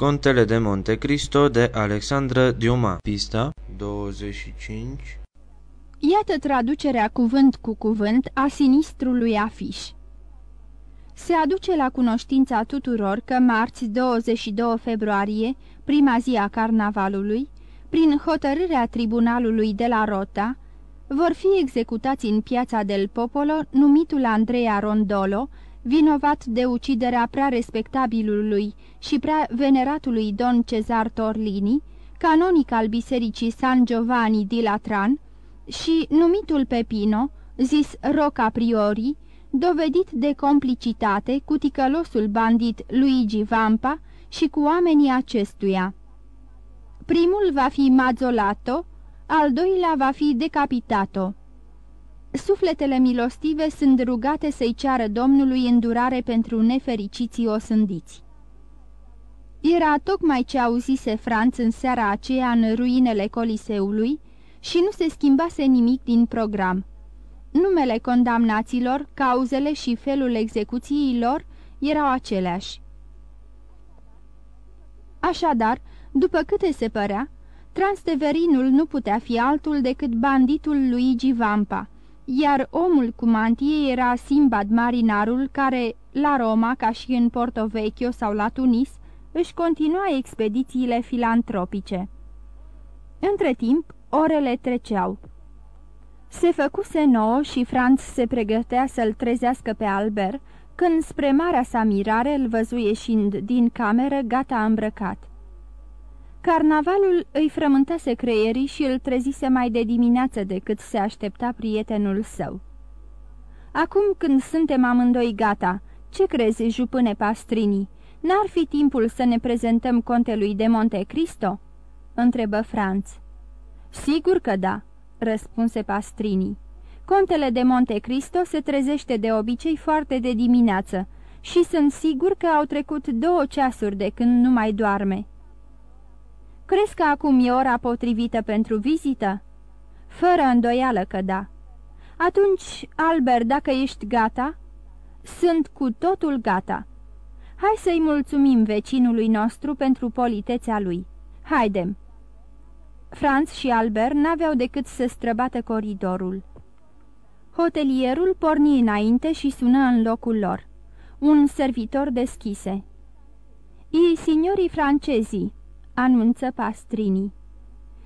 Contele de Monte Cristo de Alexandra Diuma Pista 25 Iată traducerea cuvânt cu cuvânt a sinistrului afiș. Se aduce la cunoștința tuturor că marți 22 februarie, prima zi a carnavalului, prin hotărârea tribunalului de la Rota, vor fi executați în piața del Popolo numitul Andrea Rondolo, vinovat de uciderea prea respectabilului și prea veneratului Don Cezar Torlini, canonic al bisericii San Giovanni di Latran, și numitul Pepino, zis Roca Priori, dovedit de complicitate cu ticălosul bandit Luigi Vampa și cu oamenii acestuia. Primul va fi Mazzolato, al doilea va fi Decapitato. Sufletele milostive sunt rugate să-i ceară Domnului îndurare pentru nefericiții osândiți. Era tocmai ce auzise Franț în seara aceea în ruinele Coliseului și nu se schimbase nimic din program. Numele condamnaților, cauzele și felul execuțiilor erau aceleași. Așadar, după câte se părea, Transteverinul nu putea fi altul decât banditul Luigi Vampa, iar omul cu mantie era Simbad marinarul care, la Roma, ca și în Porto Vecchio sau la Tunis, își continua expedițiile filantropice. Între timp, orele treceau. Se făcuse nouă și Franz se pregătea să-l trezească pe Albert, când spre marea sa mirare îl văzu ieșind din cameră gata îmbrăcat. Carnavalul îi frământase creierii și îl trezise mai de dimineață decât se aștepta prietenul său. Acum când suntem amândoi gata, ce crezi, jupâne Pastrini? N-ar fi timpul să ne prezentăm contelui de Monte Cristo?" întrebă Franț. Sigur că da," răspunse Pastrini. Contele de Monte Cristo se trezește de obicei foarte de dimineață și sunt sigur că au trecut două ceasuri de când nu mai doarme." Crezi că acum e ora potrivită pentru vizită?" Fără îndoială că da." Atunci, Albert, dacă ești gata?" Sunt cu totul gata." Hai să-i mulțumim vecinului nostru pentru politețea lui. Haidem!" Franz și Albert n-aveau decât să străbată coridorul. Hotelierul porni înainte și sună în locul lor. Un servitor deschise. I signorii francezi, anunță Pastrini.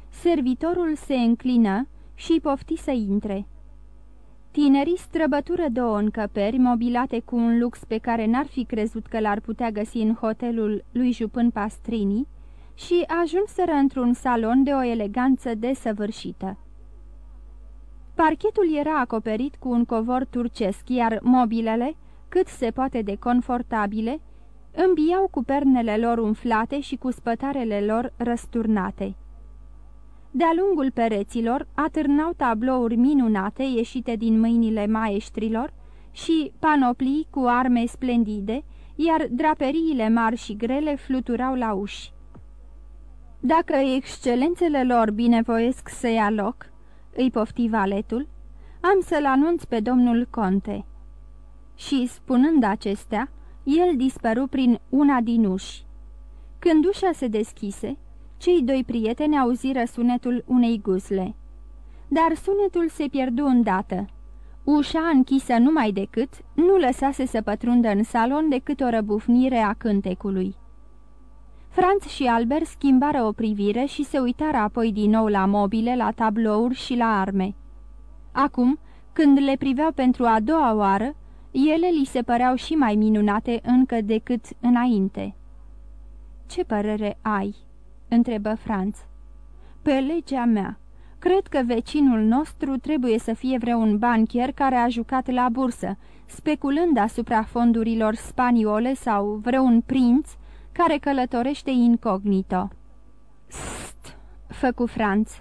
Servitorul se înclină și pofti să intre. Tinerii străbătură două încăperi mobilate cu un lux pe care n-ar fi crezut că l-ar putea găsi în hotelul lui Jupân Pastrini și ajunseră într-un salon de o eleganță desăvârșită. Parchetul era acoperit cu un covor turcesc, iar mobilele, cât se poate de confortabile, îmbiau cu pernele lor umflate și cu spătarele lor răsturnate. De-a lungul pereților atârnau tablouri minunate ieșite din mâinile maestrilor și panoplii cu arme splendide, iar draperiile mari și grele fluturau la uși. Dacă excelențele lor binevoiesc să ia loc," îi pofti valetul, am să-l anunț pe domnul conte." Și, spunând acestea, el dispăru prin una din uși. Când ușa se deschise, cei doi prieteni auziră sunetul unei gusle. Dar sunetul se pierdu îndată. Ușa închisă numai decât nu lăsase să pătrundă în salon decât o răbufnire a cântecului. Franz și Albert schimbară o privire și se uitară apoi din nou la mobile, la tablouri și la arme. Acum, când le priveau pentru a doua oară, ele li se păreau și mai minunate încă decât înainte. Ce părere ai?" întrebă Franț. Pe legea mea, cred că vecinul nostru trebuie să fie vreun banchier care a jucat la bursă, speculând asupra fondurilor spaniole sau vreun prinț care călătorește incognito." St, făcu Franț.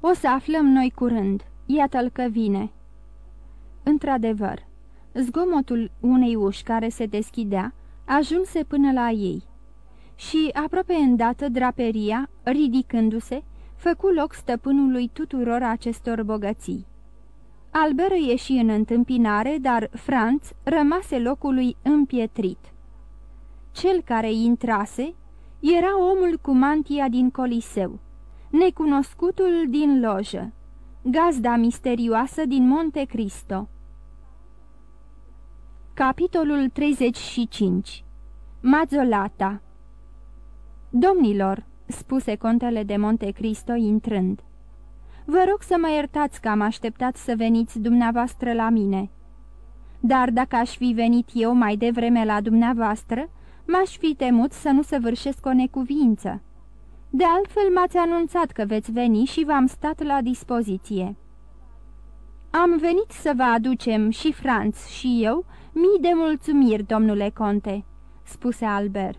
O să aflăm noi curând. Iată-l că vine." Într-adevăr, Zgomotul unei uși care se deschidea ajunse până la ei și, aproape îndată, draperia, ridicându-se, făcu loc stăpânului tuturor acestor bogății. Albert ieși în întâmpinare, dar Franț rămase locului împietrit. Cel care intrase era omul cu mantia din Coliseu, necunoscutul din lojă, gazda misterioasă din Monte Cristo. Capitolul 35 Mazzolata Domnilor, spuse contele de Monte Cristo intrând, vă rog să mă iertați că am așteptat să veniți dumneavoastră la mine. Dar dacă aș fi venit eu mai devreme la dumneavoastră, m-aș fi temut să nu săvârșesc o necuvință. De altfel m-ați anunțat că veți veni și v-am stat la dispoziție. Am venit să vă aducem și Franț și eu mii de mulțumiri, domnule conte," spuse Albert.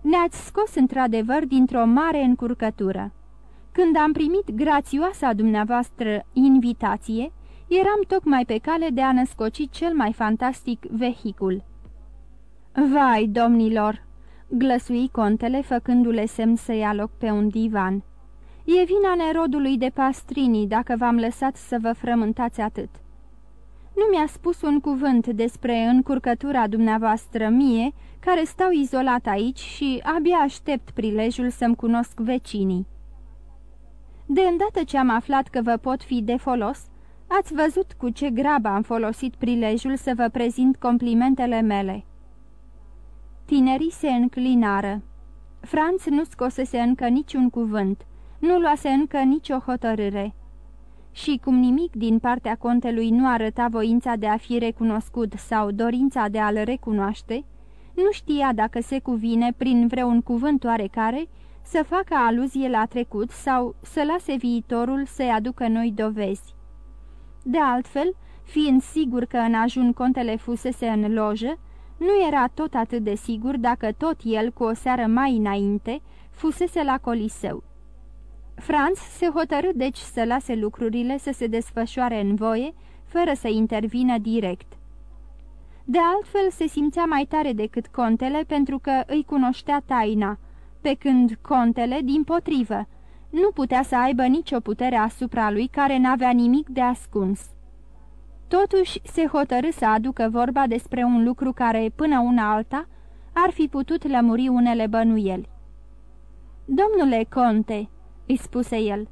Ne-ați scos într-adevăr dintr-o mare încurcătură. Când am primit grațioasa dumneavoastră invitație, eram tocmai pe cale de a născoci cel mai fantastic vehicul. Vai, domnilor!" glăsui contele, făcându-le semn să ia loc pe un divan. E vina nerodului de pastrini dacă v-am lăsat să vă frământați atât. Nu mi-a spus un cuvânt despre încurcătura dumneavoastră mie, care stau izolat aici și abia aștept prilejul să-mi cunosc vecinii. De îndată ce am aflat că vă pot fi de folos, ați văzut cu ce grabă am folosit prilejul să vă prezint complimentele mele. Tinerii se înclinară. Franț nu scosese încă niciun cuvânt, nu luase încă nicio hotărâre. Și cum nimic din partea contelui nu arăta voința de a fi recunoscut sau dorința de a-l recunoaște, nu știa dacă se cuvine prin vreun cuvânt oarecare să facă aluzie la trecut sau să lase viitorul să-i aducă noi dovezi. De altfel, fiind sigur că în ajun contele fusese în lojă, nu era tot atât de sigur dacă tot el, cu o seară mai înainte, fusese la coliseu. Franz se hotărâ deci să lase lucrurile să se desfășoare în voie, fără să intervină direct. De altfel se simțea mai tare decât contele pentru că îi cunoștea taina, pe când contele, din potrivă, nu putea să aibă nicio putere asupra lui care n-avea nimic de ascuns. Totuși se hotărâ să aducă vorba despre un lucru care, până una alta, ar fi putut lămuri unele bănuieli. Domnule conte," îi spuse el,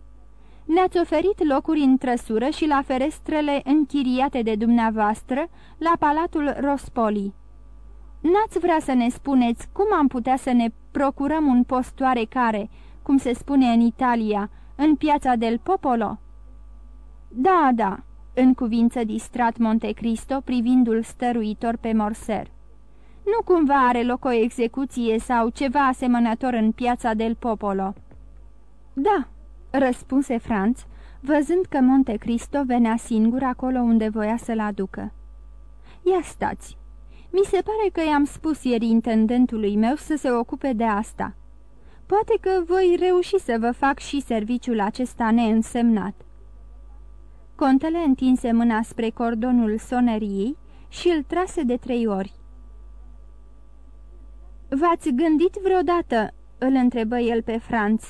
ne-ați oferit locuri în trăsură și la ferestrele închiriate de dumneavoastră la Palatul Rospoli. N-ați vrea să ne spuneți cum am putea să ne procurăm un post oarecare, cum se spune în Italia, în piața del Popolo?" Da, da," în cuvință distrat Montecristo privindu-l stăruitor pe Morser. Nu cumva are loc o execuție sau ceva asemănător în piața del Popolo?" Da," răspunse Franț, văzând că Monte Cristo venea singur acolo unde voia să-l aducă. Ia stați! Mi se pare că i-am spus ieri intendentului meu să se ocupe de asta. Poate că voi reuși să vă fac și serviciul acesta neînsemnat." Contele întinse mâna spre cordonul soneriei și îl trase de trei ori. V-ați gândit vreodată?" îl întrebă el pe Franț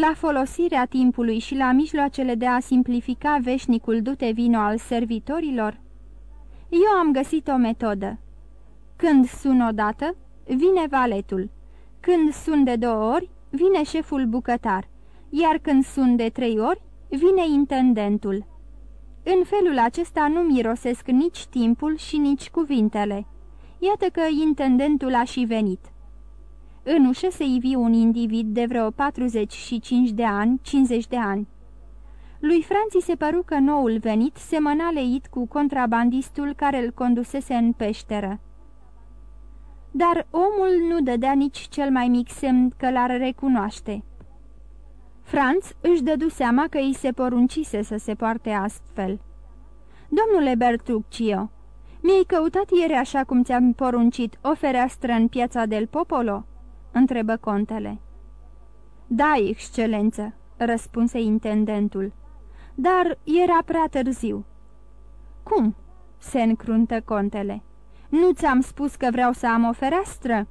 la folosirea timpului și la mijloacele de a simplifica veșnicul dute vino al servitorilor? Eu am găsit o metodă. Când sun odată, vine valetul. Când sun de două ori, vine șeful bucătar. Iar când sun de trei ori, vine intendentul. În felul acesta nu mirosesc nici timpul și nici cuvintele. Iată că intendentul a și venit. În ușă se ivi un individ de vreo 45 de ani, 50 de ani. Lui Franții se păru că noul venit semăna leit cu contrabandistul care îl condusese în peșteră. Dar omul nu dădea nici cel mai mic semn că l-ar recunoaște. Franț își dădu seama că îi se poruncise să se poarte astfel. Domnule Bertuccio, mi-ai căutat ieri așa cum ți-am poruncit o fereastră în piața del Popolo?" Întrebă contele. Da, excelență," răspunse intendentul, dar era prea târziu." Cum?" se încruntă contele. Nu ți-am spus că vreau să am o fereastră?"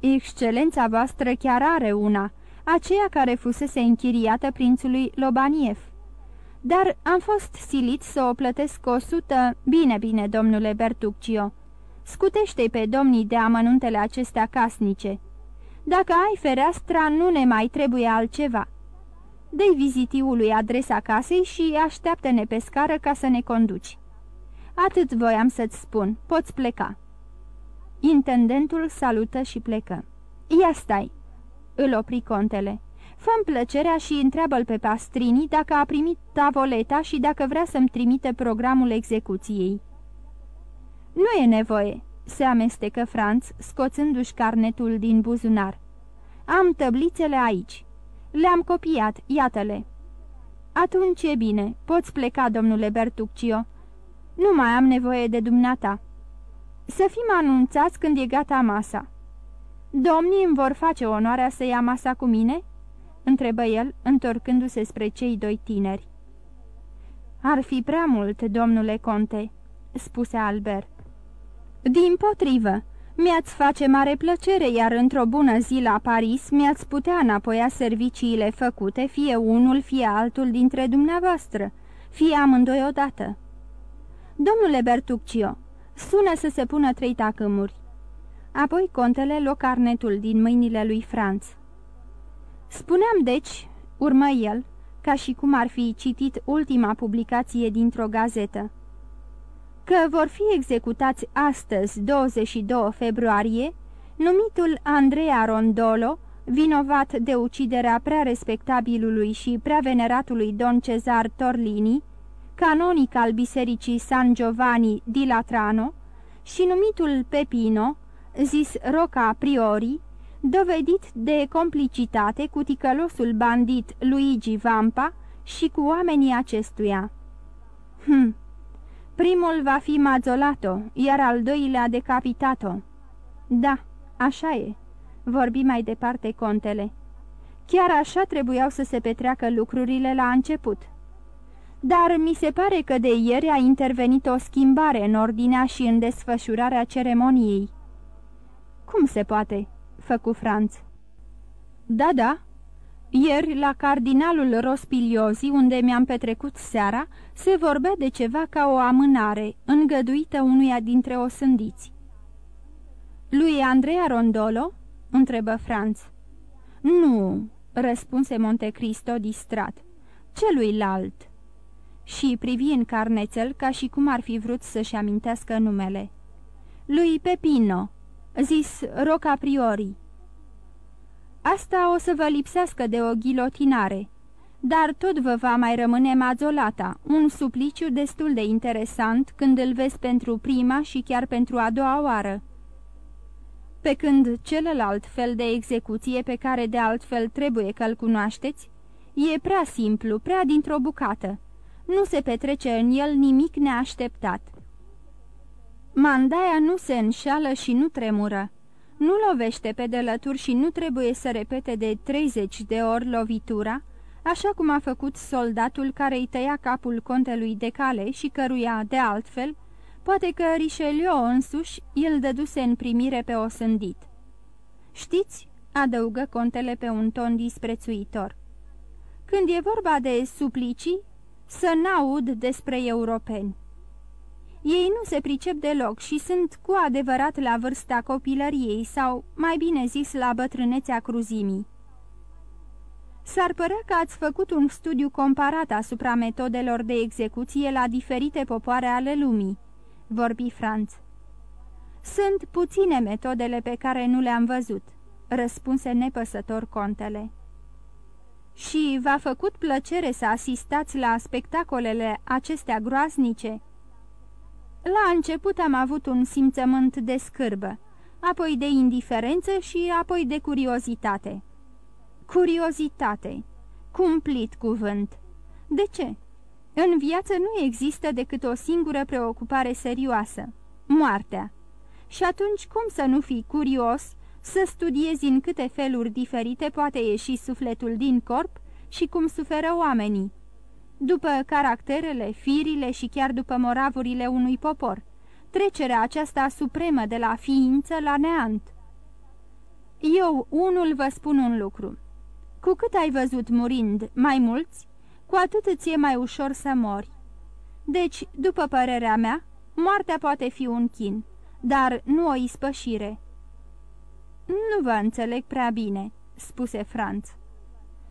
Excelența voastră chiar are una, aceea care fusese închiriată prințului Lobaniev. Dar am fost silit să o plătesc o sută... Bine, bine, domnule Bertuccio, Scutește-i pe domnii de amănuntele acestea casnice. Dacă ai fereastra, nu ne mai trebuie altceva. Dă-i vizitiului adresa casei și așteaptă-ne pe scară ca să ne conduci. Atât voiam să-ți spun, poți pleca." Intendentul salută și plecă. Ia stai!" îl opri contele. Fă-mi plăcerea și întreabă-l pe Pastrini dacă a primit tavoleta și dacă vrea să-mi trimite programul execuției." Nu e nevoie," se amestecă Franț, scoțându-și carnetul din buzunar. Am tăblițele aici. Le-am copiat, iată-le." Atunci e bine, poți pleca, domnule Bertuccio. Nu mai am nevoie de dumneata." Să fim anunțați când e gata masa." Domnii îmi vor face onoarea să ia masa cu mine?" întrebă el, întorcându-se spre cei doi tineri. Ar fi prea mult, domnule conte," spuse Albert. Din potrivă, mi-ați face mare plăcere, iar într-o bună zi la Paris mi-ați putea înapoia serviciile făcute, fie unul, fie altul dintre dumneavoastră, fie amândoi odată." Domnule Bertuccio, sună să se pună trei tacâmuri." Apoi contele locarnetul din mâinile lui Franț. Spuneam deci, urmă el, ca și cum ar fi citit ultima publicație dintr-o gazetă, că vor fi executați astăzi, 22 februarie, numitul Andrea Rondolo, vinovat de uciderea prea respectabilului și prea veneratului Don Cezar Torlini, canonic al bisericii San Giovanni di Latrano, și numitul Pepino, zis Roca Priori, dovedit de complicitate cu ticălosul bandit Luigi Vampa și cu oamenii acestuia. Hm, primul va fi Mazzolato, iar al doilea decapitato. Da, așa e, vorbi mai departe contele. Chiar așa trebuiau să se petreacă lucrurile la început. Dar mi se pare că de ieri a intervenit o schimbare în ordinea și în desfășurarea ceremoniei. Cum se poate?" făcu Franț. Da, da. Ieri, la cardinalul Rospiliozi, unde mi-am petrecut seara, se vorbea de ceva ca o amânare, îngăduită unuia dintre osândiți. Lui Andrea Rondolo?" întrebă Franț. Nu," răspunse Montecristo distrat. Celuilalt." Și privi în carnețel ca și cum ar fi vrut să-și amintească numele. Lui Pepino," zis Roca Priori. Asta o să vă lipsească de o ghilotinare, dar tot vă va mai rămâne mazolata, un supliciu destul de interesant când îl vezi pentru prima și chiar pentru a doua oară. Pe când celălalt fel de execuție pe care de altfel trebuie că-l cunoașteți, e prea simplu, prea dintr-o bucată. Nu se petrece în el nimic neașteptat. Mandaia nu se înșală și nu tremură. Nu lovește pe delături și nu trebuie să repete de 30 de ori lovitura, așa cum a făcut soldatul care îi tăia capul contelui de cale și căruia, de altfel, poate că Richelieu însuși îl dăduse în primire pe osândit. Știți?" adăugă contele pe un ton disprețuitor. Când e vorba de suplicii, să n-aud despre europeni. Ei nu se pricep deloc și sunt cu adevărat la vârsta copilăriei sau, mai bine zis, la bătrânețea cruzimii. S-ar părea că ați făcut un studiu comparat asupra metodelor de execuție la diferite popoare ale lumii, vorbi Franț. Sunt puține metodele pe care nu le-am văzut, răspunse nepăsător contele. Și v-a făcut plăcere să asistați la spectacolele acestea groaznice?" La început am avut un simțământ de scârbă, apoi de indiferență și apoi de curiozitate. Curiozitate. Cumplit cuvânt. De ce? În viață nu există decât o singură preocupare serioasă, moartea. Și atunci cum să nu fii curios să studiezi în câte feluri diferite poate ieși sufletul din corp și cum suferă oamenii? După caracterele, firile și chiar după moravurile unui popor, trecerea aceasta supremă de la ființă la neant. Eu, unul, vă spun un lucru. Cu cât ai văzut murind mai mulți, cu atât îți e mai ușor să mori. Deci, după părerea mea, moartea poate fi un chin, dar nu o ispășire. Nu vă înțeleg prea bine," spuse Franț.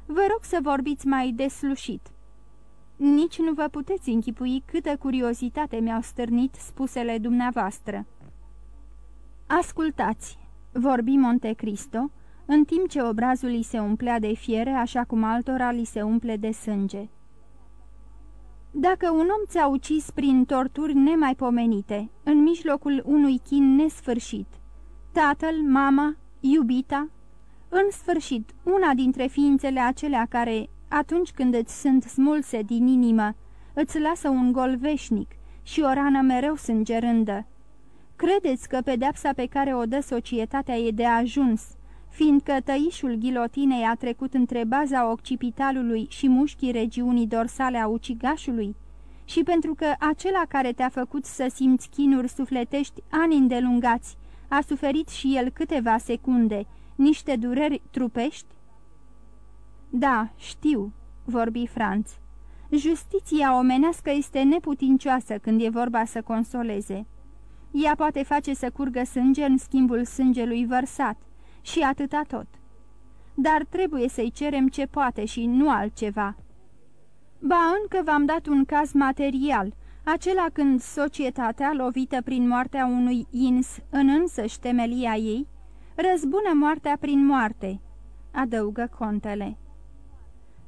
Vă rog să vorbiți mai deslușit." Nici nu vă puteți închipui câtă curiozitate mi-au stârnit spusele dumneavoastră." Ascultați," vorbi Monte Cristo, în timp ce obrazul îi se umplea de fiere, așa cum altora li se umple de sânge. Dacă un om ți-a ucis prin torturi nemaipomenite, în mijlocul unui chin nesfârșit, tatăl, mama, iubita, în sfârșit, una dintre ființele acelea care, atunci când îți sunt smulse din inimă, îți lasă un gol veșnic și o rană mereu sângerândă. Credeți că pedeapsa pe care o dă societatea e de ajuns, fiindcă tăișul ghilotinei a trecut între baza occipitalului și mușchii regiunii dorsale a ucigașului? Și pentru că acela care te-a făcut să simți chinuri sufletești ani îndelungați, a suferit și el câteva secunde, niște dureri trupești? Da, știu, vorbi Franț. Justiția omenească este neputincioasă când e vorba să consoleze. Ea poate face să curgă sânge în schimbul sângelui vărsat și atâta tot. Dar trebuie să-i cerem ce poate și nu altceva. Ba încă v-am dat un caz material, acela când societatea, lovită prin moartea unui ins în însăși temelia ei, răzbună moartea prin moarte, adăugă contele.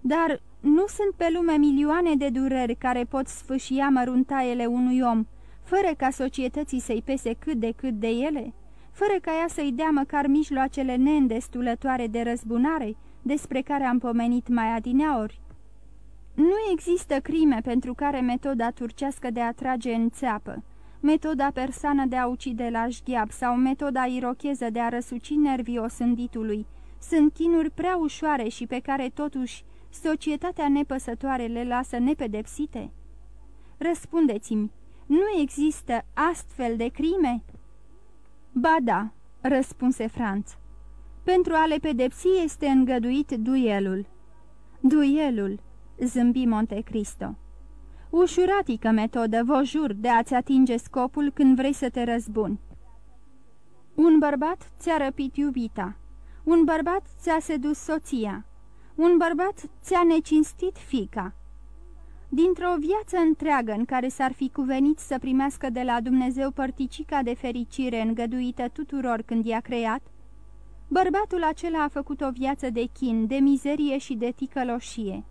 Dar nu sunt pe lume milioane de dureri care pot sfâșia măruntaiele unui om, fără ca societății să-i pese cât de cât de ele, fără ca ea să-i dea măcar mijloacele neîndestulătoare de răzbunare, despre care am pomenit mai adineaori. Nu există crime pentru care metoda turcească de a trage în țeapă, metoda persană de a ucide la șgheab sau metoda irocheză de a răsuci nervii osânditului sunt chinuri prea ușoare și pe care totuși societatea nepăsătoare le lasă nepedepsite? Răspundeți-mi, nu există astfel de crime?" Ba da," răspunse Franț. Pentru a le pedepsi este îngăduit duelul." Duelul," zâmbi Monte Cristo. Ușuratică metodă, vă jur, de a-ți atinge scopul când vrei să te răzbuni. Un bărbat ți-a răpit iubita. Un bărbat ți-a sedus soția. Un bărbat ți-a necinstit fica. Dintr-o viață întreagă în care s-ar fi cuvenit să primească de la Dumnezeu părticica de fericire îngăduită tuturor când i-a creat, bărbatul acela a făcut o viață de chin, de mizerie și de ticăloșie.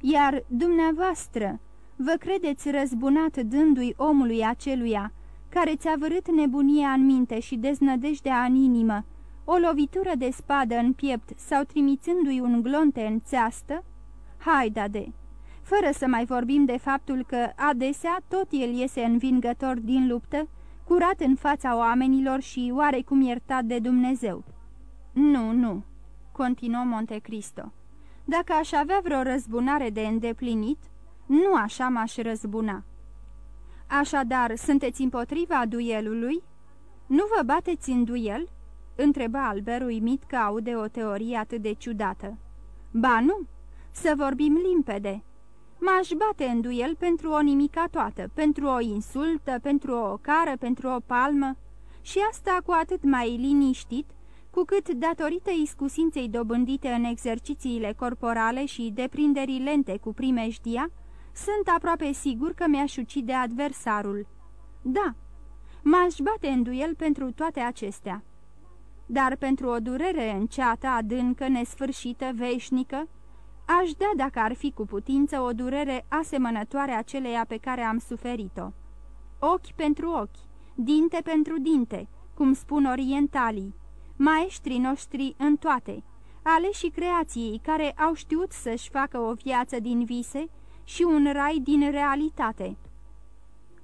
Iar dumneavoastră vă credeți răzbunat dându-i omului aceluia, care ți-a vărât nebunia în minte și deznădejdea în inimă, o lovitură de spadă în piept sau trimițându-i un glonte în țeastă? Haidade! Fără să mai vorbim de faptul că adesea tot el iese învingător din luptă, curat în fața oamenilor și oarecum iertat de Dumnezeu. Nu, nu, continuă Montecristo. Dacă aș avea vreo răzbunare de îndeplinit, nu așa m-aș răzbuna. Așadar, sunteți împotriva duelului? Nu vă bateți în duel?" Întreba Albert uimit că aude o teorie atât de ciudată. Ba nu, să vorbim limpede. M-aș bate în duel pentru o nimica toată, pentru o insultă, pentru o cară, pentru o palmă, și asta cu atât mai liniștit, cu cât, datorită iscusinței dobândite în exercițiile corporale și deprinderii lente cu primejdia, sunt aproape sigur că mi-aș ucide adversarul. Da, m-aș bate în duel pentru toate acestea. Dar pentru o durere înceată, adâncă, nesfârșită, veșnică, aș da, dacă ar fi cu putință, o durere asemănătoare aceleia pe care am suferit-o. Ochi pentru ochi, dinte pentru dinte, cum spun orientalii, maestrii noștri în toate, aleși creației care au știut să-și facă o viață din vise și un rai din realitate.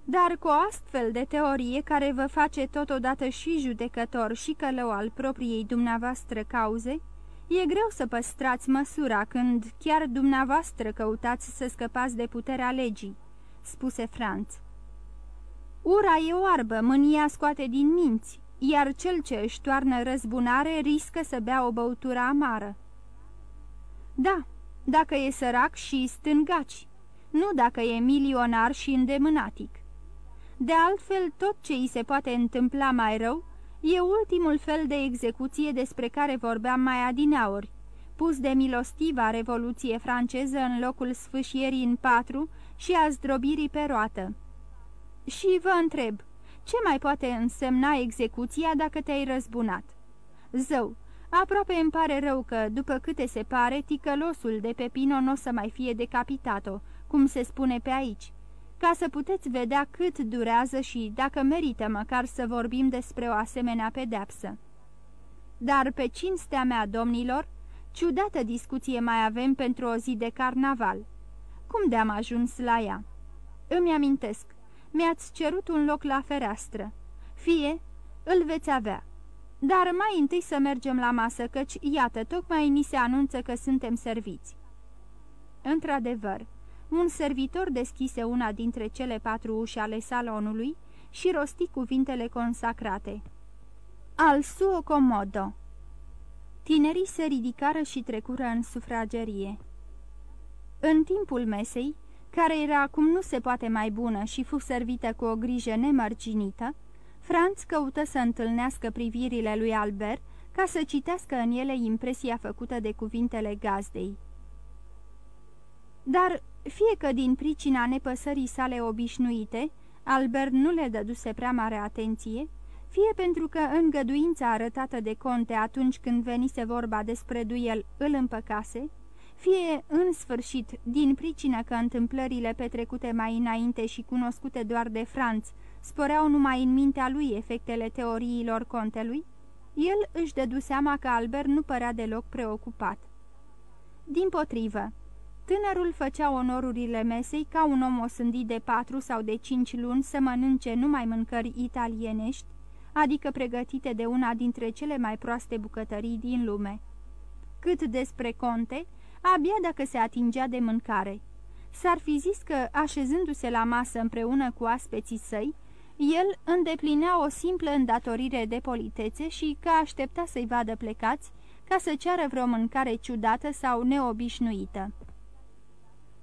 Dar cu o astfel de teorie care vă face totodată și judecător și călău al propriei dumneavoastră cauze, e greu să păstrați măsura când chiar dumneavoastră căutați să scăpați de puterea legii, spuse Franț. Ura e oarbă, mânia scoate din minți, iar cel ce își toarnă răzbunare riscă să bea o băutură amară. Da, dacă e sărac și stângaci, nu dacă e milionar și îndemânatic. De altfel, tot ce îi se poate întâmpla mai rău E ultimul fel de execuție despre care vorbeam mai adineauri, pus de milostiva Revoluție franceză în locul sfâșierii în patru și a zdrobirii pe roată. Și vă întreb, ce mai poate însemna execuția dacă te-ai răzbunat? Zău, aproape îmi pare rău că, după câte se pare, ticălosul de pe Pino nu o să mai fie decapitato, cum se spune pe aici, ca să puteți vedea cât durează și dacă merită măcar să vorbim despre o asemenea pedeapsă. Dar pe cinstea mea, domnilor, ciudată discuție mai avem pentru o zi de carnaval. Cum de-am ajuns la ea? Îmi amintesc, mi-ați cerut un loc la fereastră. Fie, îl veți avea. Dar mai întâi să mergem la masă, căci, iată, tocmai ni se anunță că suntem serviți. Într-adevăr, un servitor deschise una dintre cele patru uși ale salonului și rosti cuvintele consacrate. Al suo comodo. Tinerii se ridicară și trecură în sufragerie. În timpul mesei, care era acum nu se poate mai bună și fu servită cu o grijă nemărginită, Franz căută să întâlnească privirile lui Albert ca să citească în ele impresia făcută de cuvintele gazdei. Dar, fie că din pricina nepăsării sale obișnuite, Albert nu le dăduse prea mare atenție, fie pentru că îngăduința arătată de conte atunci când venise vorba despre duel îl împăcase, fie, în sfârșit, din pricină că întâmplările petrecute mai înainte și cunoscute doar de Franț sporeau numai în mintea lui efectele teoriilor contelui, el își dădu seama că Albert nu părea deloc preocupat. Din potrivă, tânărul făcea onorurile mesei ca un om osândit de patru sau de cinci luni să mănânce numai mâncări italienești, adică pregătite de una dintre cele mai proaste bucătării din lume. Cât despre conte, abia dacă se atingea de mâncare. S-ar fi zis că, așezându-se la masă împreună cu aspeții săi, el îndeplinea o simplă îndatorire de politețe și că aștepta să-i vadă plecați ca să ceară vreo mâncare ciudată sau neobișnuită.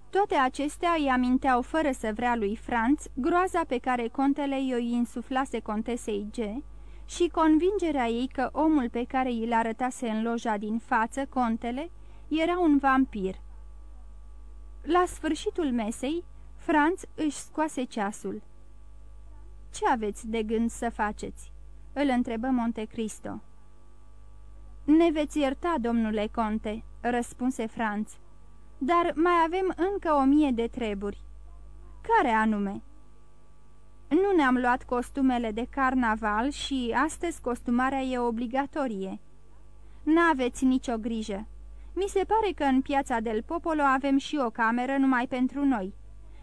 Toate acestea îi aminteau fără să vrea lui Franț groaza pe care contele i-o insuflase contesei G și convingerea ei că omul pe care îl arătase în loja din față, contele, era un vampir. La sfârșitul mesei, Franț își scoase ceasul. Ce aveți de gând să faceți?" îl întrebă Montecristo. Ne veți ierta, domnule conte," răspunse Franț, dar mai avem încă o mie de treburi." Care anume?" Nu ne-am luat costumele de carnaval și astăzi costumarea e obligatorie." N-aveți nicio grijă. Mi se pare că în piața del Popolo avem și o cameră numai pentru noi."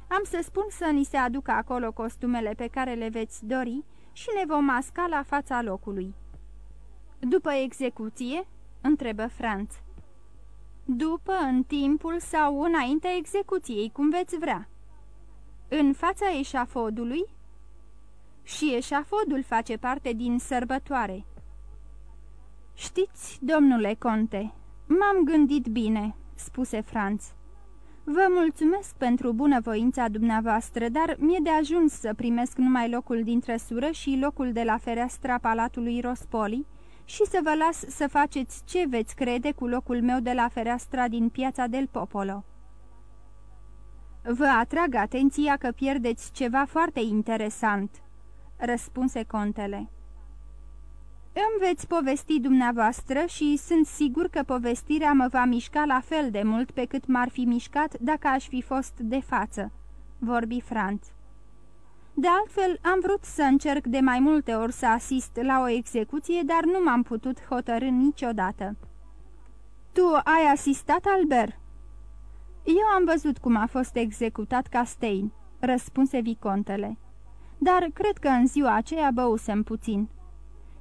Am să spun să ni se aducă acolo costumele pe care le veți dori și ne vom masca la fața locului. După execuție?" întrebă Franț. După, în timpul sau înaintea execuției, cum veți vrea." În fața eșafodului?" Și eșafodul face parte din sărbătoare." Știți, domnule conte, m-am gândit bine," spuse Franț. Vă mulțumesc pentru bunăvoința dumneavoastră, dar mi-e de ajuns să primesc numai locul din trăsură și locul de la fereastra palatului Rospoli și să vă las să faceți ce veți crede cu locul meu de la fereastra din piața del Popolo. Vă atrag atenția că pierdeți ceva foarte interesant, răspunse contele. Îmi veți povesti dumneavoastră și sunt sigur că povestirea mă va mișca la fel de mult pe cât m-ar fi mișcat dacă aș fi fost de față, vorbi Franț. De altfel, am vrut să încerc de mai multe ori să asist la o execuție, dar nu m-am putut hotărâ niciodată. Tu ai asistat, Albert?" Eu am văzut cum a fost executat Castein," răspunse vicontele. Dar cred că în ziua aceea băusem puțin."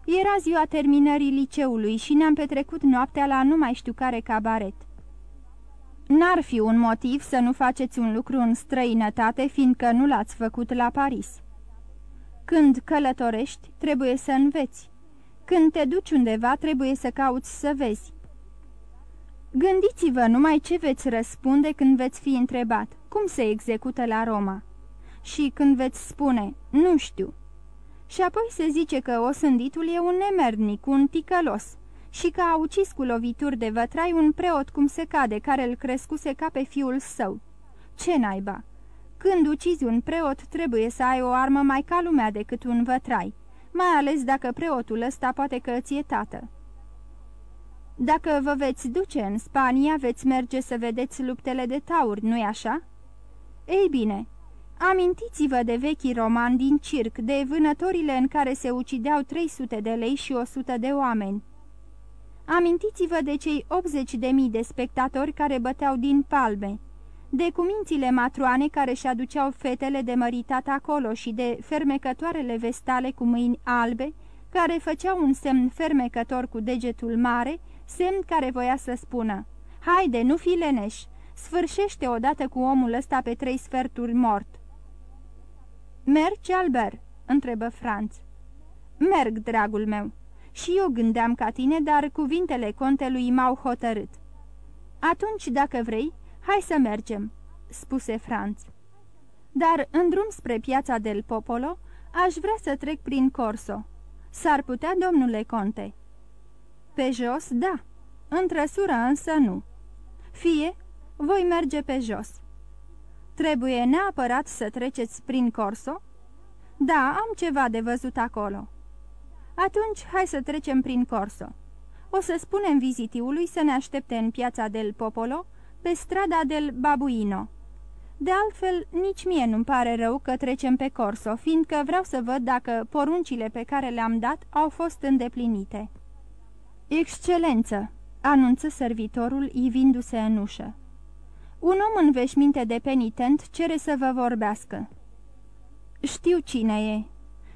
Era ziua terminării liceului și ne-am petrecut noaptea la nu mai știu care cabaret. N-ar fi un motiv să nu faceți un lucru în străinătate, fiindcă nu l-ați făcut la Paris. Când călătorești, trebuie să înveți. Când te duci undeva, trebuie să cauți să vezi. Gândiți-vă numai ce veți răspunde când veți fi întrebat, cum se execută la Roma. Și când veți spune, nu știu, Și apoi se zice că osânditul e un nemernic, un ticălos, și că a ucis cu lovituri de vătrai un preot cum se cade, care îl crescuse ca pe fiul său. Ce naiba? Când ucizi un preot, trebuie să ai o armă mai ca lumea decât un vătrai, mai ales dacă preotul ăsta poate că ți-e tată. Dacă vă veți duce în Spania, veți merge să vedeți luptele de tauri, nu-i așa?" Ei bine, amintiți-vă de vechii romani din circ, de vânătorile în care se ucideau 300 de lei și 100 de oameni. Amintiți-vă de cei 80 de mii de spectatori care băteau din palme, de cumințile matroane care și aduceau fetele de măritat acolo și de fermecătoarele vestale cu mâini albe, care făceau un semn fermecător cu degetul mare, semn care voia să spună, Haide, nu fi leneș, sfârșește odată cu omul ăsta pe trei sferturi mort." Mergi, Albert?" întrebă Franț. Merg, dragul meu. Și eu gândeam ca tine, dar cuvintele contelui m-au hotărât." Atunci, dacă vrei, hai să mergem," spuse Franț. Dar, în drum spre piața del Popolo, aș vrea să trec prin Corso. S-ar putea, domnule conte?" Pe jos, da. În trăsură însă nu. Fie, voi merge pe jos. Trebuie neapărat să treceți prin Corso? Da, am ceva de văzut acolo. Atunci, hai să trecem prin Corso. O să spunem vizitiului să ne aștepte în piața del Popolo, pe strada del Babuino. De altfel, nici mie nu-mi pare rău că trecem pe Corso, fiindcă vreau să văd dacă poruncile pe care le-am dat au fost îndeplinite. Excelență!" anunță servitorul ivindu-se în ușă. Un om în veșminte de penitent cere să vă vorbească." Știu cine e.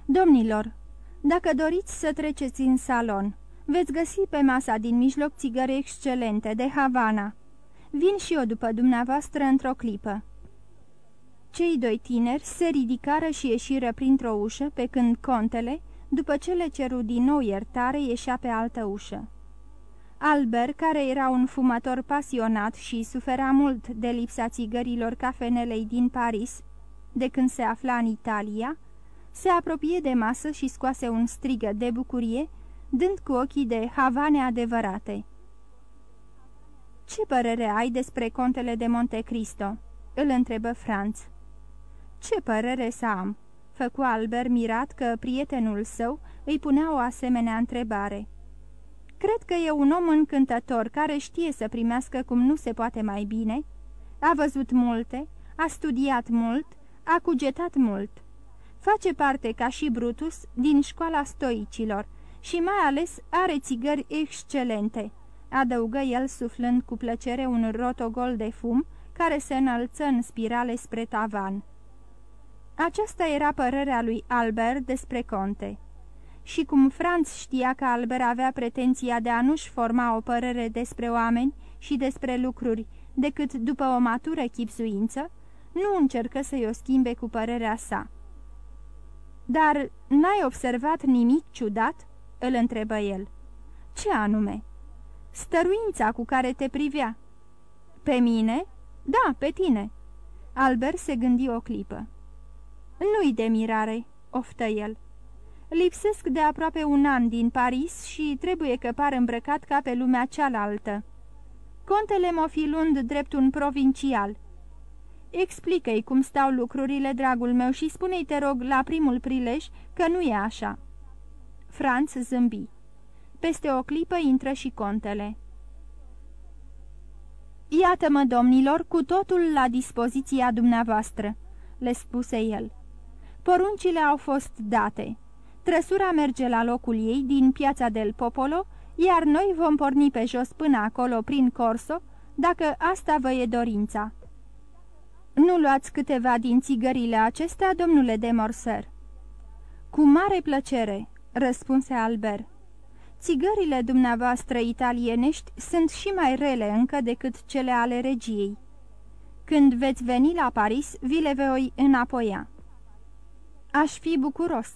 Domnilor, dacă doriți să treceți în salon, veți găsi pe masa din mijloc țigări excelente de Havana. Vin și eu după dumneavoastră într-o clipă." Cei doi tineri se ridicară și ieșiră printr-o ușă, pe când contele, după ce le ceru din nou iertare, ieșea pe altă ușă. Albert, care era un fumător pasionat și sufera mult de lipsa țigărilor cafenelei din Paris, de când se afla în Italia, se apropie de masă și scoase un strigă de bucurie, dând cu ochii de havane adevărate. Ce părere ai despre contele de Monte Cristo?" îl întrebă Franț. Ce părere să am?" făcu Albert mirat că prietenul său îi punea o asemenea întrebare. Cred că e un om încântător care știe să primească cum nu se poate mai bine, a văzut multe, a studiat mult, a cugetat mult. Face parte, ca și Brutus, din școala stoicilor și mai ales are țigări excelente, adăugă el suflând cu plăcere un rotogol de fum care se înălță în spirale spre tavan. Aceasta era părerea lui Albert despre conte. Și cum Franz știa că Albert avea pretenția de a nu-și forma o părere despre oameni și despre lucruri decât după o matură chipsuință, nu încercă să-i o schimbe cu părerea sa. Dar n-ai observat nimic ciudat?" îl întrebă el. Ce anume?" Stăruința cu care te privea." Pe mine?" Da, pe tine." Albert se gândi o clipă. Nu-i de mirare," oftă el. Lipsesc de aproape un an din Paris și trebuie că par îmbrăcat ca pe lumea cealaltă. Contele mă fi luând drept un provincial. Explică-i cum stau lucrurile, dragul meu, și spune-i, te rog, la primul prilej că nu e așa." Franț zâmbi. Peste o clipă intră și contele. Iată-mă, domnilor, cu totul la dispoziția dumneavoastră," le spuse el. Poruncile au fost date. Trăsura merge la locul ei din piața del Popolo, iar noi vom porni pe jos până acolo prin Corso, dacă asta vă e dorința." Nu luați câteva din țigările acestea, domnule de Morser?" Cu mare plăcere," răspunse Albert. Țigările dumneavoastră italienești sunt și mai rele încă decât cele ale regiei. Când veți veni la Paris, vi le voi înapoia." Aș fi bucuros."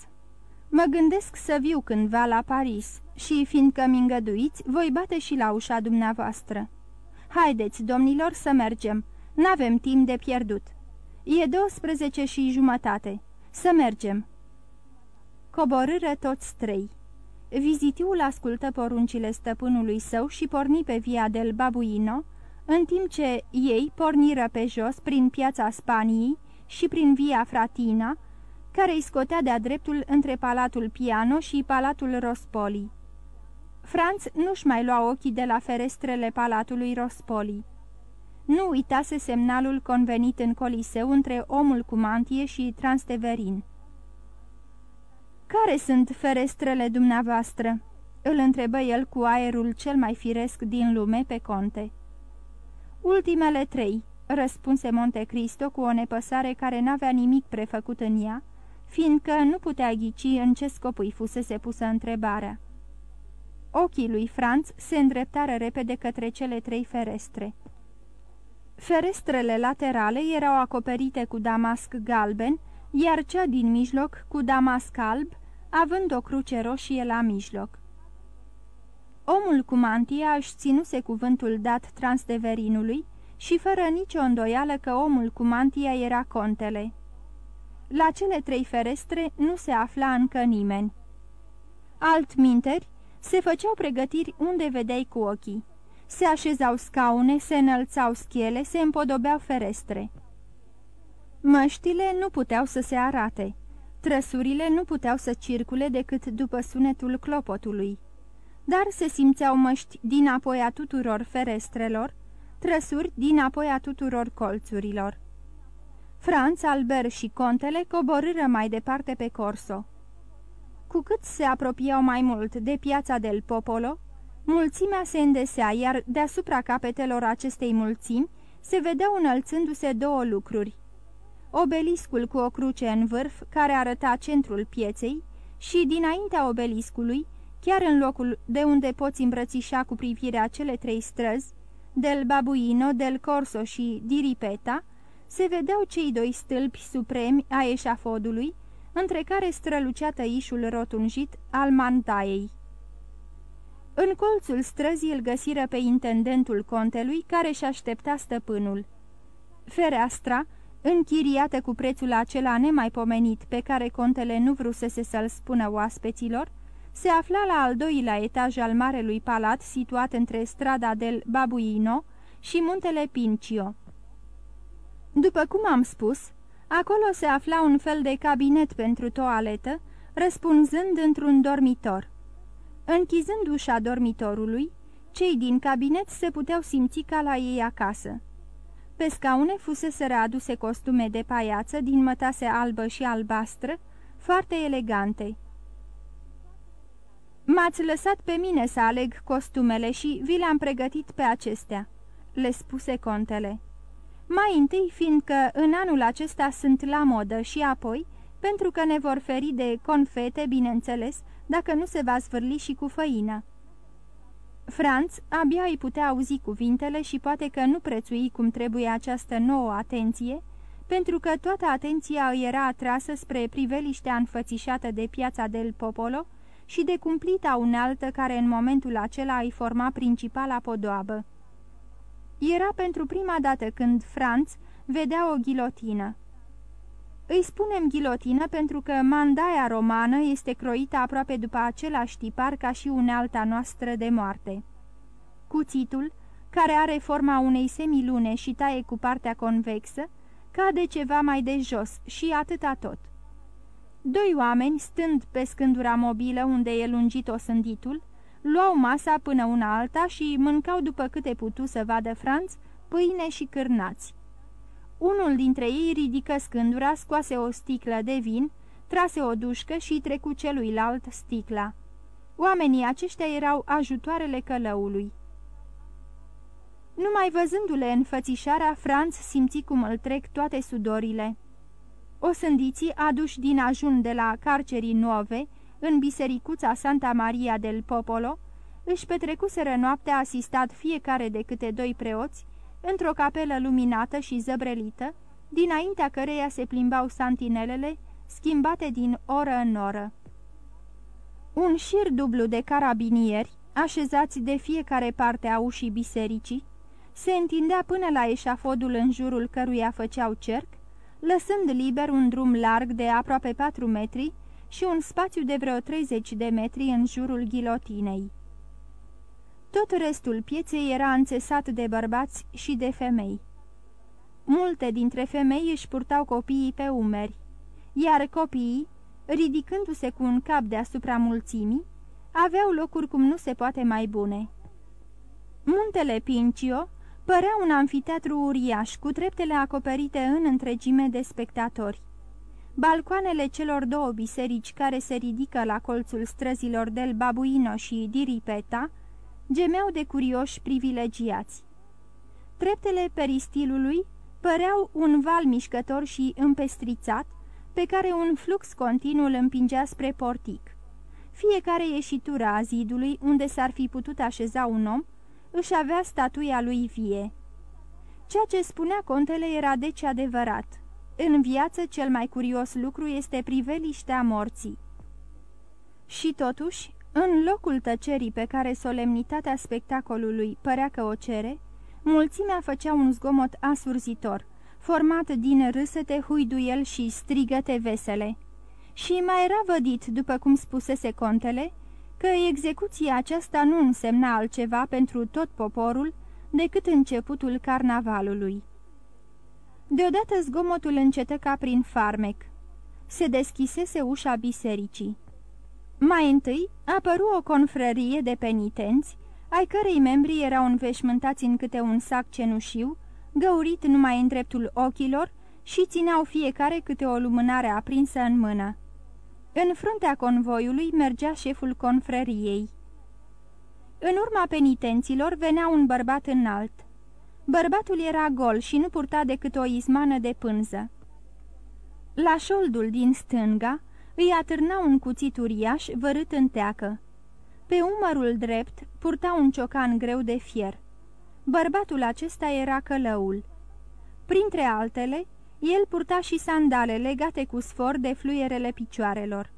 Mă gândesc să viu cândva la Paris și, fiindcă mi îngăduiți, voi bate și la ușa dumneavoastră. Haideți, domnilor, să mergem. N-avem timp de pierdut. E 12 și jumătate. Să mergem." Coborâră toți trei. Vizitiul ascultă poruncile stăpânului său și porni pe via del Babuino, în timp ce ei porniră pe jos prin piața Spaniei și prin via Fratina, care îi scotea de-a dreptul între Palatul Piano și Palatul Rospoli. Franț nu-și mai lua ochii de la ferestrele Palatului Rospoli. Nu uitase semnalul convenit în coliseu între omul cu mantie și Transteverin. Care sunt ferestrele dumneavoastră?" îl întrebă el cu aerul cel mai firesc din lume pe conte. Ultimele trei," răspunse Monte Cristo cu o nepăsare care n-avea nimic prefăcut în ea, fiindcă nu putea ghici în ce scop îi fusese pusă întrebarea. Ochii lui Franț se îndreptară repede către cele trei ferestre. Ferestrele laterale erau acoperite cu damasc galben, iar cea din mijloc cu damasc alb, având o cruce roșie la mijloc. Omul cu mantia își ținuse cuvântul dat transdeverinului și fără nicio îndoială că omul cu mantia era contele. La cele trei ferestre nu se afla încă nimeni. Altminteri, se făceau pregătiri unde vedeai cu ochii. Se așezau scaune, se înălțau schele, se împodobeau ferestre. Măștile nu puteau să se arate. Trăsurile nu puteau să circule decât după sunetul clopotului. Dar se simțeau măști din apoi a tuturor ferestrelor, trăsuri din apoi a tuturor colțurilor. Franț, Albert și contele coborâră mai departe pe Corso. Cu cât se apropiau mai mult de piața del Popolo, mulțimea se îndesea, iar deasupra capetelor acestei mulțimi se vedeau înălțându-se două lucruri. Obeliscul cu o cruce în vârf, care arăta centrul pieței, și dinaintea obeliscului, chiar în locul de unde poți îmbrățișa cu privirea cele trei străzi, del Babuino, del Corso și Diripeta, se vedeau cei doi stâlpi supremi a eșafodului, între care strălucea tăișul rotunjit al mantaiei. În colțul străzii îl găsiră pe intendentul contelui, care și aștepta stăpânul. Fereastra, închiriată cu prețul acela nemaipomenit pe care contele nu vrusese să-l spună oaspeților, se afla la al doilea etaj al marelui palat situat între strada del Babuino și muntele Pincio. După cum am spus, acolo se afla un fel de cabinet pentru toaletă, răspunzând într-un dormitor. Închizând ușa dormitorului, cei din cabinet se puteau simți ca la ei acasă. Pe scaune fusese aduse costume de paiață din mătase albă și albastră, foarte elegante. M-ați lăsat pe mine să aleg costumele și vi le-am pregătit pe acestea," le spuse contele. Mai întâi fiindcă în anul acesta sunt la modă și apoi pentru că ne vor feri de confete, bineînțeles, dacă nu se va zvârli și cu făină. Franț abia îi putea auzi cuvintele și poate că nu prețui cum trebuie această nouă atenție, pentru că toată atenția îi era atrasă spre priveliștea înfățișată de piața del Popolo și de cumplita unealtă care în momentul acela îi forma principala podoabă. Era pentru prima dată când Franț vedea o ghilotină. Îi spunem ghilotină pentru că mandaia romană este croită aproape după același tipar ca și unealta noastră de moarte. Cuțitul, care are forma unei semilune și taie cu partea convexă, cade ceva mai de jos și atâta tot. Doi oameni, stând pe scândura mobilă unde e lungit osânditul, luau masa până una alta și mâncau după câte putu să vadă Franț, pâine și cârnați. Unul dintre ei ridică scândura, scoase o sticlă de vin, trase o dușcă și trecu celuilalt sticla. Oamenii aceștia erau ajutoarele călăului. Numai văzându-le în fățișarea, Franț simți cum îl trec toate sudorile. O sândiții aduși din ajun de la carcerii nove, în bisericuța Santa Maria del Popolo, își petrecuseră noaptea asistat fiecare de câte doi preoți, într-o capelă luminată și zăbrelită, dinaintea căreia se plimbau santinelele, schimbate din oră în oră. Un șir dublu de carabinieri, așezați de fiecare parte a ușii bisericii, se întindea până la eșafodul în jurul căruia făceau cerc, lăsând liber un drum larg de aproape patru metri, și un spațiu de vreo 30 de metri în jurul ghilotinei. Tot restul pieței era înțesat de bărbați și de femei. Multe dintre femei își purtau copiii pe umeri, iar copiii, ridicându-se cu un cap deasupra mulțimii, aveau locuri cum nu se poate mai bune. Muntele Pincio părea un amfiteatru uriaș, cu treptele acoperite în întregime de spectatori. Balcoanele celor două biserici care se ridică la colțul străzilor del Babuino și Diripeta gemeau de curioși privilegiați. Treptele peristilului păreau un val mișcător și împestrițat, pe care un flux continuu îl împingea spre portic. Fiecare ieșitură a zidului, unde s-ar fi putut așeza un om, își avea statuia lui vie. Ceea ce spunea contele era deci adevărat. În viață cel mai curios lucru este priveliștea morții. Și totuși, în locul tăcerii pe care solemnitatea spectacolului părea că o cere, mulțimea făcea un zgomot asurzitor, format din râsete, huiduiel și strigăte vesele. Și mai era vădit, după cum spusese contele, că execuția aceasta nu însemna altceva pentru tot poporul decât începutul carnavalului. Deodată zgomotul încetă ca prin farmec. Se deschisese ușa bisericii. Mai întâi apăru o confrărie de penitenți, ai cărei membri erau înveșmântați în câte un sac cenușiu, găurit numai în dreptul ochilor și țineau fiecare câte o lumânare aprinsă în mână. În fruntea convoiului mergea șeful confreriei. În urma penitenților venea un bărbat înalt. Bărbatul era gol și nu purta decât o izmană de pânză. La șoldul din stânga îi atârna un cuțit uriaș vărât în teacă. Pe umărul drept purta un ciocan greu de fier. Bărbatul acesta era călăul. Printre altele, el purta și sandale legate cu sfor de fluierele picioarelor.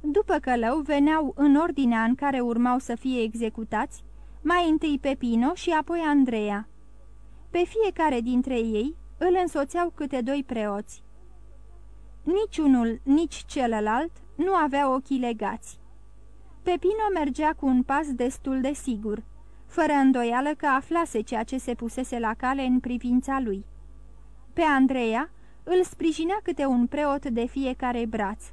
După călău veneau în ordinea în care urmau să fie executați, mai întâi Pepino și apoi Andreea. Pe fiecare dintre ei îl însoțeau câte doi preoți. Niciunul, nici celălalt nu avea ochii legați. Pepino mergea cu un pas destul de sigur, fără îndoială că aflase ceea ce se pusese la cale în privința lui. Pe Andreea îl sprijinea câte un preot de fiecare braț.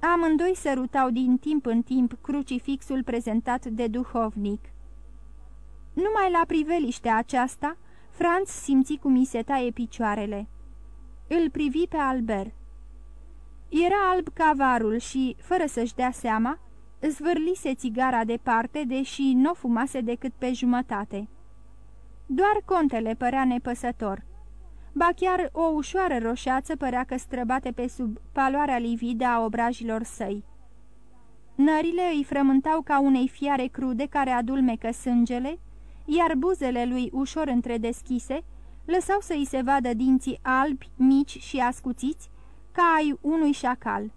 Amândoi sărutau din timp în timp crucifixul prezentat de duhovnic. Numai la priveliștea aceasta, Franz simți cum îi se taie picioarele. Îl privi pe Albert. Era alb ca varul și, fără să-și dea seama, zvârlise țigara departe, deși nu o fumase decât pe jumătate. Doar contele părea nepăsător. Ba chiar o ușoară roșeață părea că străbate pe sub paloarea lividă a obrajilor săi. Nările îi frământau ca unei fiare crude care adulmecă sângele, iar buzele lui ușor întredeschise lăsau să îi se vadă dinții albi, mici și ascuțiți, ca ai unui șacal.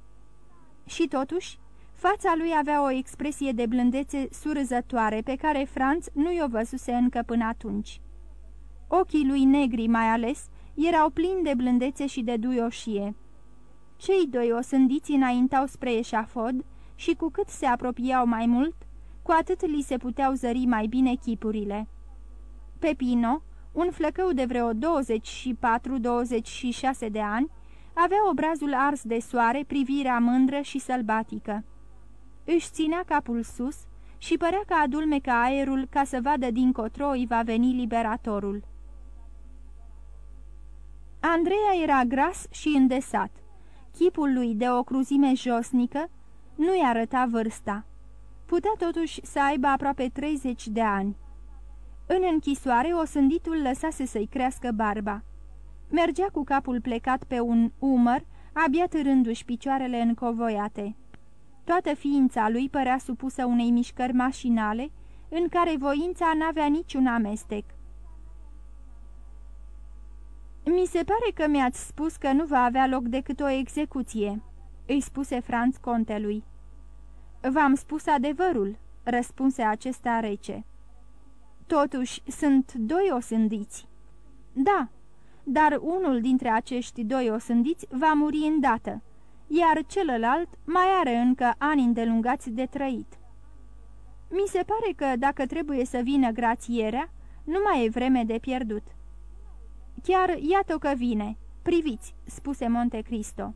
Și totuși, fața lui avea o expresie de blândețe surzătoare pe care Franț nu i-o văzuse încă până atunci. Ochii lui negri mai ales erau plini de blândețe și de duioșie. Cei doi osândiți înaintau spre eșafod și cu cât se apropiau mai mult, cu atât li se puteau zări mai bine chipurile. Pepino, un flăcău de vreo 24-26 de ani, avea obrazul ars de soare, privirea mândră și sălbatică. Își ținea capul sus și părea că adulmecă aerul ca să vadă dincotro îi va veni liberatorul. Andreea era gras și îndesat. Chipul lui de o cruzime josnică nu-i arăta vârsta. Putea totuși să aibă aproape 30 de ani. În închisoare, o sânditul lăsase să-i crească barba. Mergea cu capul plecat pe un umăr, abia târându-și picioarele încovoiate. Toată ființa lui părea supusă unei mișcări mașinale, în care voința n-avea niciun amestec. Mi se pare că mi-ați spus că nu va avea loc decât o execuție," îi spuse Franț contelui. V-am spus adevărul," răspunse acesta rece. Totuși, sunt doi osândiți." Da, dar unul dintre acești doi osândiți va muri îndată, iar celălalt mai are încă ani îndelungați de trăit. Mi se pare că dacă trebuie să vină grațierea, nu mai e vreme de pierdut. Chiar iată că vine. Priviți, spuse Monte Cristo.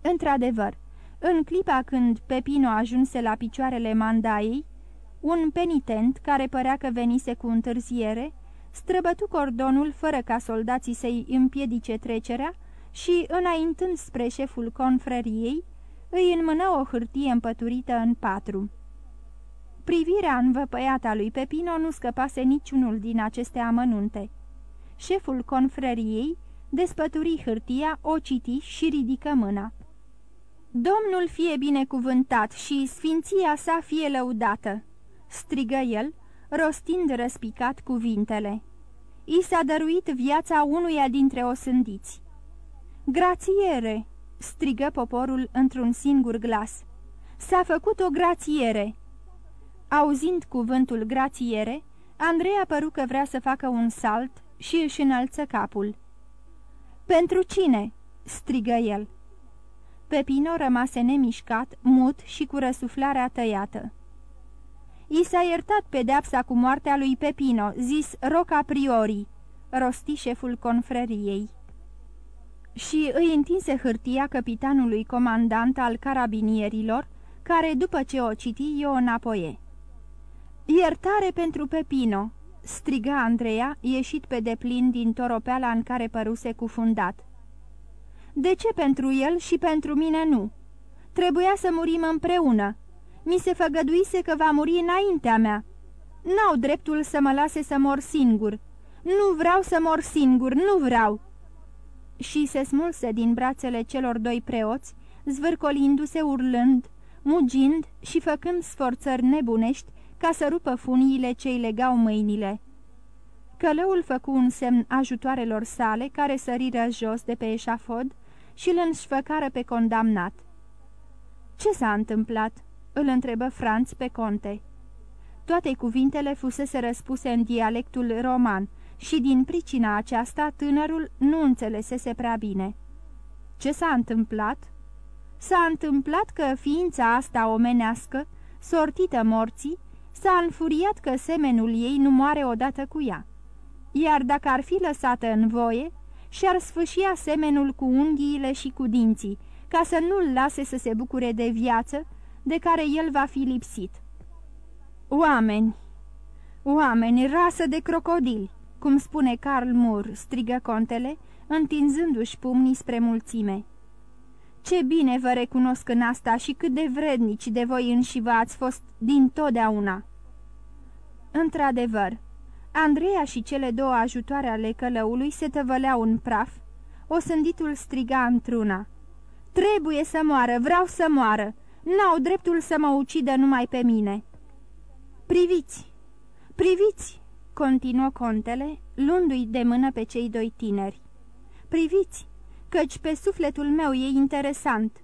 Într-adevăr, în clipa când Pepino ajunse la picioarele mandaiei, un penitent, care părea că venise cu întârziere, străbătu cordonul fără ca soldații să-i împiedice trecerea și, înaintând spre șeful confreriei, îi înmână o hârtie împăturită în patru. Privirea învăpăiată a lui Pepino nu scăpase niciunul din aceste amănunte. Șeful confreriei despături hârtia, o citi și ridică mâna. Domnul fie binecuvântat și sfinția sa fie lăudată!" strigă el, rostind răspicat cuvintele. I s-a dăruit viața unuia dintre osândiți. Grațiere!" strigă poporul într-un singur glas. S-a făcut o grațiere!" Auzind cuvântul grațiere, Andreea păru că vrea să facă un salt și își înălță capul. Pentru cine?" strigă el. Pepino rămase nemișcat, mut și cu răsuflarea tăiată. I s-a iertat pedeapsa cu moartea lui Pepino, zis Roca Priori, rosti șeful confreriei. Și îi întinse hârtia capitanului comandant al carabinierilor, care, după ce o citi, o înapoie. Iertare pentru Pepino!" striga Andreea, ieșit pe deplin din toropeala în care păruse cufundat. De ce pentru el și pentru mine nu? Trebuia să murim împreună. Mi se făgăduise că va muri înaintea mea. N-au dreptul să mă lase să mor singur. Nu vreau să mor singur, nu vreau!" Și se smulse din brațele celor doi preoți, zvârcolindu-se urlând, mugind și făcând sforțări nebunești ca să rupă funiile ce îi legau mâinile. Călăul făcu un semn ajutoarelor sale care săriră jos de pe eșafod și îl înșfăcară pe condamnat. Ce s-a întâmplat?" Îl întrebă Franț pe conte. Toate cuvintele fusese răspuse în dialectul roman și din pricina aceasta tânărul nu înțelesese prea bine. Ce s-a întâmplat?" S-a întâmplat că ființa asta omenească, sortită morții, s-a înfuriat că semenul ei nu moare odată cu ea. Iar dacă ar fi lăsată în voie, și-ar sfâși semenul cu unghiile și cu dinții, ca să nu-l lase să se bucure de viață, de care el va fi lipsit. Oameni! Oameni, rasă de crocodili! cum spune Carl Moore, strigă contele, întinzându-și pumnii spre mulțime. Ce bine vă recunosc în asta și cât de vrednici de voi înși vă ați fost din totdeauna. Într-adevăr, Andreea și cele două ajutoare ale călăului se tăvăleau în praf, osânditul striga într-una. Trebuie să moară, vreau să moară, n-au dreptul să mă ucidă numai pe mine." Priviți, priviți!" continuă contele, luându-i de mână pe cei doi tineri. Priviți, căci pe sufletul meu e interesant.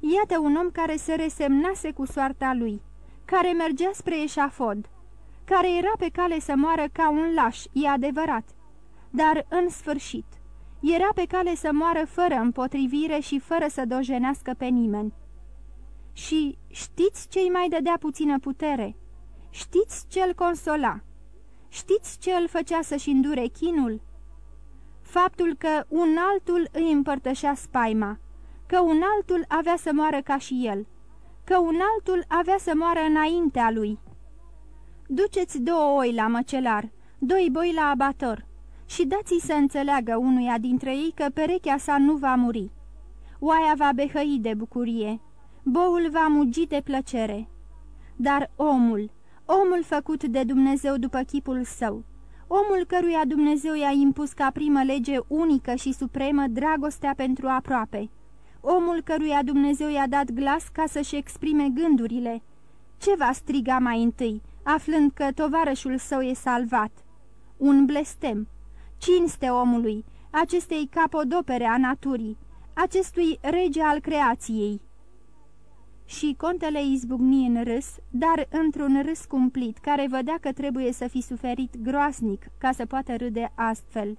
Iată un om care se resemnase cu soarta lui, care mergea spre eșafod, care era pe cale să moară ca un laș, e adevărat, dar în sfârșit era pe cale să moară fără împotrivire și fără să dojenească pe nimeni. Și știți ce-i mai dădea puțină putere? Știți ce-l consola? Știți ce îl făcea să-și îndure chinul? Faptul că un altul îi împărtășea spaima, că un altul avea să moară ca și el, că un altul avea să moară înaintea lui. Duceți două oi la măcelar, doi boi la abator și dați-i să înțeleagă unuia dintre ei că perechea sa nu va muri. Oaia va behăi de bucurie, boul va mugi de plăcere. Dar omul, omul făcut de Dumnezeu după chipul său, omul căruia Dumnezeu i-a impus ca primă lege unică și supremă dragostea pentru aproape, omul căruia Dumnezeu i-a dat glas ca să-și exprime gândurile, ce va striga mai întâi, aflând că tovarășul său e salvat? Un blestem, cinste omului, acestei capodopere a naturii, acestui rege al creației și contele izbucni în râs, dar într-un râs cumplit, care vedea că trebuie să fi suferit groasnic ca să poată râde astfel.